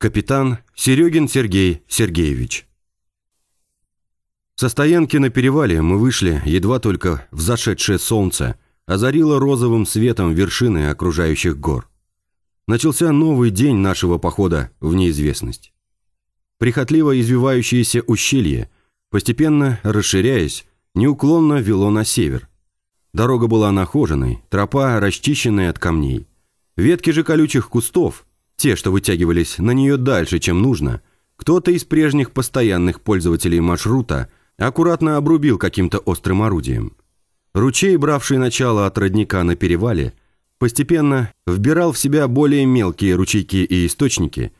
Капитан Серегин Сергей Сергеевич. Со стоянки на перевале мы вышли, едва только взошедшее солнце озарило розовым светом вершины окружающих гор. Начался новый день нашего похода в неизвестность. Прихотливо извивающееся ущелье, постепенно расширяясь, неуклонно вело на север. Дорога была нахоженной, тропа расчищенная от камней. Ветки же колючих кустов, те, что вытягивались на нее дальше, чем нужно, кто-то из прежних постоянных пользователей маршрута аккуратно обрубил каким-то острым орудием. Ручей, бравший начало от родника на перевале, постепенно вбирал в себя более мелкие ручейки и источники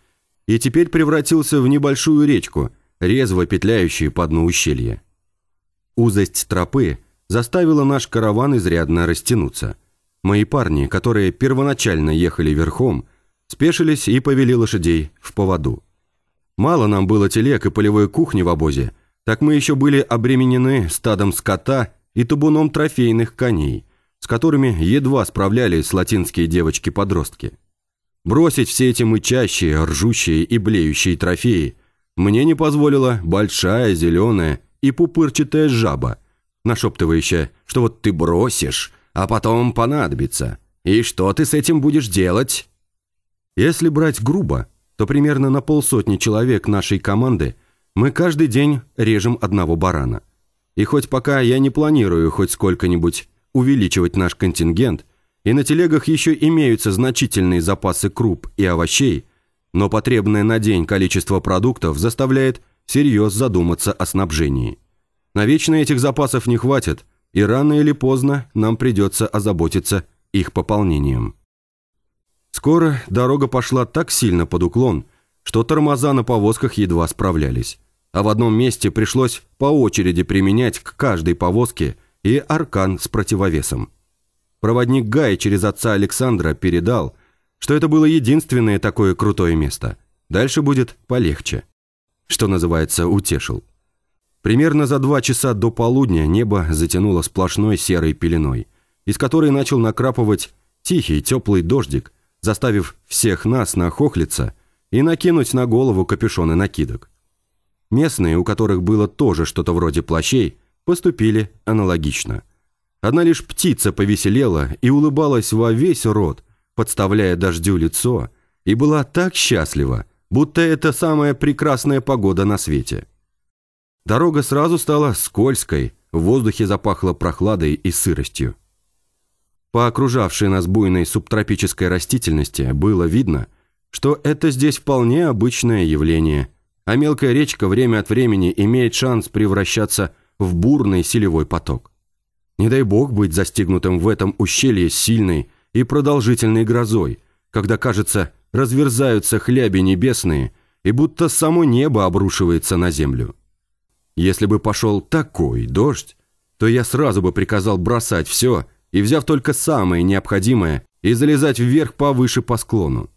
и теперь превратился в небольшую речку, резво петляющую по дну ущелья. Узость тропы заставила наш караван изрядно растянуться. Мои парни, которые первоначально ехали верхом, спешились и повели лошадей в поводу. Мало нам было телег и полевой кухни в обозе, так мы еще были обременены стадом скота и табуном трофейных коней, с которыми едва справлялись латинские девочки-подростки. Бросить все эти мычащие, ржущие и блеющие трофеи мне не позволила большая, зеленая и пупырчатая жаба, нашептывающая, что вот ты бросишь, а потом понадобится. И что ты с этим будешь делать? Если брать грубо, то примерно на полсотни человек нашей команды мы каждый день режем одного барана. И хоть пока я не планирую хоть сколько-нибудь увеличивать наш контингент, и на телегах еще имеются значительные запасы круп и овощей, но потребное на день количество продуктов заставляет всерьез задуматься о снабжении. Навечно этих запасов не хватит, и рано или поздно нам придется озаботиться их пополнением. Скоро дорога пошла так сильно под уклон, что тормоза на повозках едва справлялись, а в одном месте пришлось по очереди применять к каждой повозке и аркан с противовесом. Проводник Гай через отца Александра передал, что это было единственное такое крутое место. Дальше будет полегче. Что называется, утешил. Примерно за два часа до полудня небо затянуло сплошной серой пеленой, из которой начал накрапывать тихий теплый дождик, заставив всех нас нахохлиться и накинуть на голову капюшоны накидок. Местные, у которых было тоже что-то вроде плащей, поступили аналогично – Одна лишь птица повеселела и улыбалась во весь рот, подставляя дождю лицо, и была так счастлива, будто это самая прекрасная погода на свете. Дорога сразу стала скользкой, в воздухе запахло прохладой и сыростью. По окружавшей нас буйной субтропической растительности было видно, что это здесь вполне обычное явление, а мелкая речка время от времени имеет шанс превращаться в бурный селевой поток. Не дай бог быть застигнутым в этом ущелье сильной и продолжительной грозой, когда, кажется, разверзаются хляби небесные и будто само небо обрушивается на землю. Если бы пошел такой дождь, то я сразу бы приказал бросать все и, взяв только самое необходимое, и залезать вверх повыше по склону.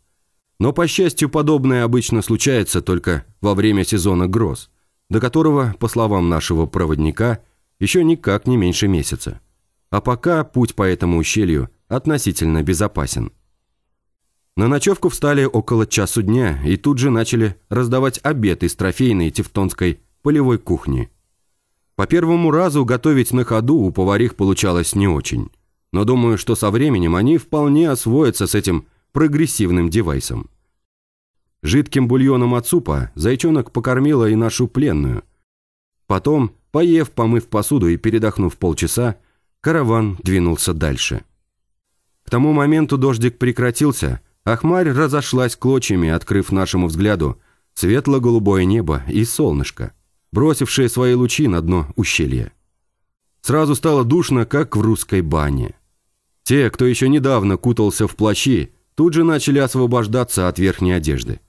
Но, по счастью, подобное обычно случается только во время сезона гроз, до которого, по словам нашего проводника, еще никак не меньше месяца. А пока путь по этому ущелью относительно безопасен. На ночевку встали около часу дня и тут же начали раздавать обед из трофейной тевтонской полевой кухни. По первому разу готовить на ходу у поварих получалось не очень. Но думаю, что со временем они вполне освоятся с этим прогрессивным девайсом. Жидким бульоном от супа зайчонок покормила и нашу пленную. Потом Поев, помыв посуду и передохнув полчаса, караван двинулся дальше. К тому моменту дождик прекратился, а хмарь разошлась клочьями, открыв нашему взгляду светло-голубое небо и солнышко, бросившее свои лучи на дно ущелья. Сразу стало душно, как в русской бане. Те, кто еще недавно кутался в плащи, тут же начали освобождаться от верхней одежды.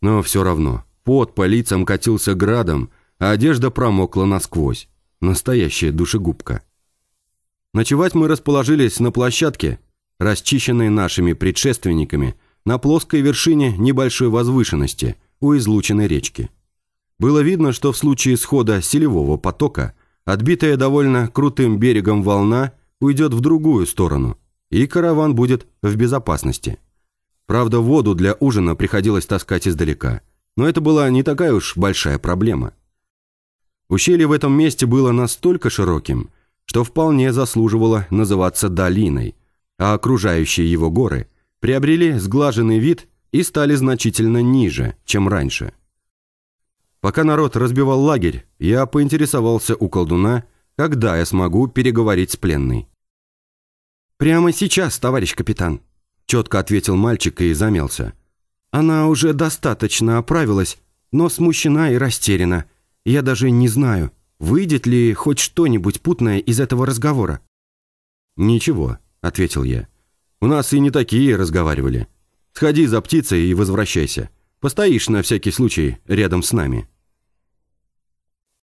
Но все равно, пот по лицам катился градом, а одежда промокла насквозь. Настоящая душегубка. Ночевать мы расположились на площадке, расчищенной нашими предшественниками, на плоской вершине небольшой возвышенности у излученной речки. Было видно, что в случае схода селевого потока отбитая довольно крутым берегом волна уйдет в другую сторону, и караван будет в безопасности. Правда, воду для ужина приходилось таскать издалека. Но это была не такая уж большая проблема. Ущелье в этом месте было настолько широким, что вполне заслуживало называться долиной, а окружающие его горы приобрели сглаженный вид и стали значительно ниже, чем раньше. Пока народ разбивал лагерь, я поинтересовался у колдуна, когда я смогу переговорить с пленной. «Прямо сейчас, товарищ капитан», – четко ответил мальчик и замялся. «Она уже достаточно оправилась, но смущена и растеряна. Я даже не знаю, выйдет ли хоть что-нибудь путное из этого разговора». «Ничего», – ответил я. «У нас и не такие разговаривали. Сходи за птицей и возвращайся. Постоишь на всякий случай рядом с нами».